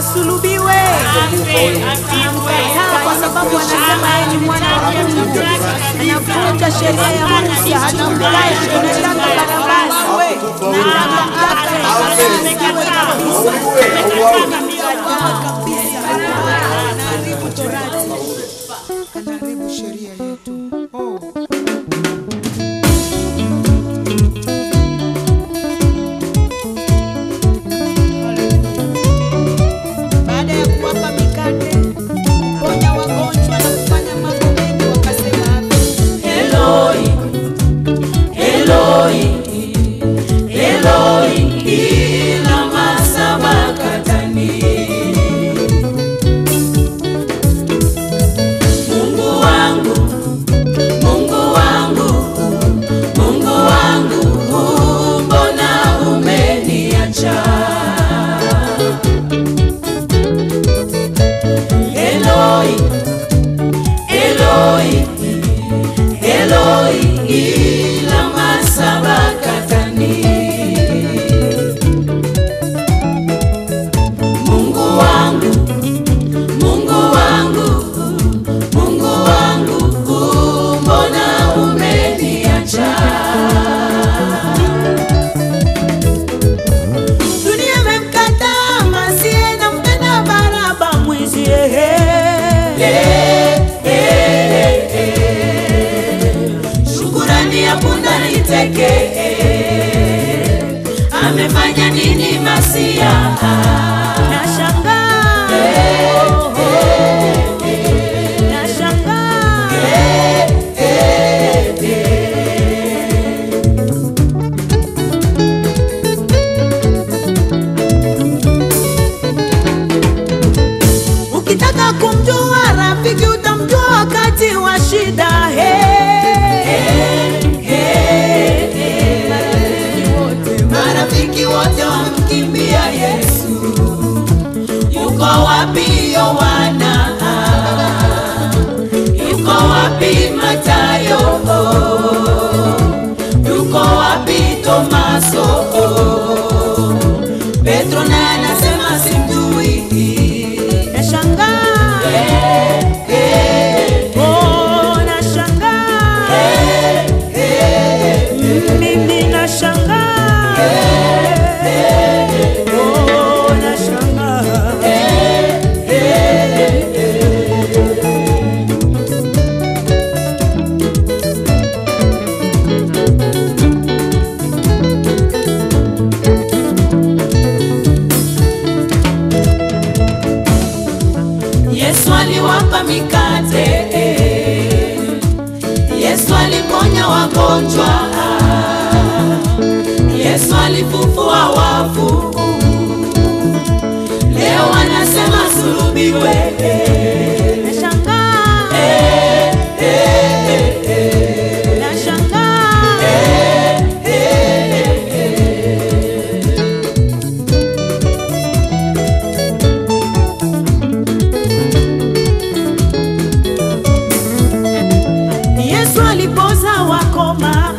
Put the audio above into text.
asulubiwe. Kwa sababu anasema yeye ni mwana wa Mungu, anavunja sheria ya Musa, anamkai tunataka barabara tunataka afe kabisa. amefanya nini Masia? Nashangaa nashangaa. Ukitaka kumjua rafiki utamjua wakati wa shida. Hey. Yesu alifufua wafu, leo wanasema sulubiwe. Yesu alipoza wakoma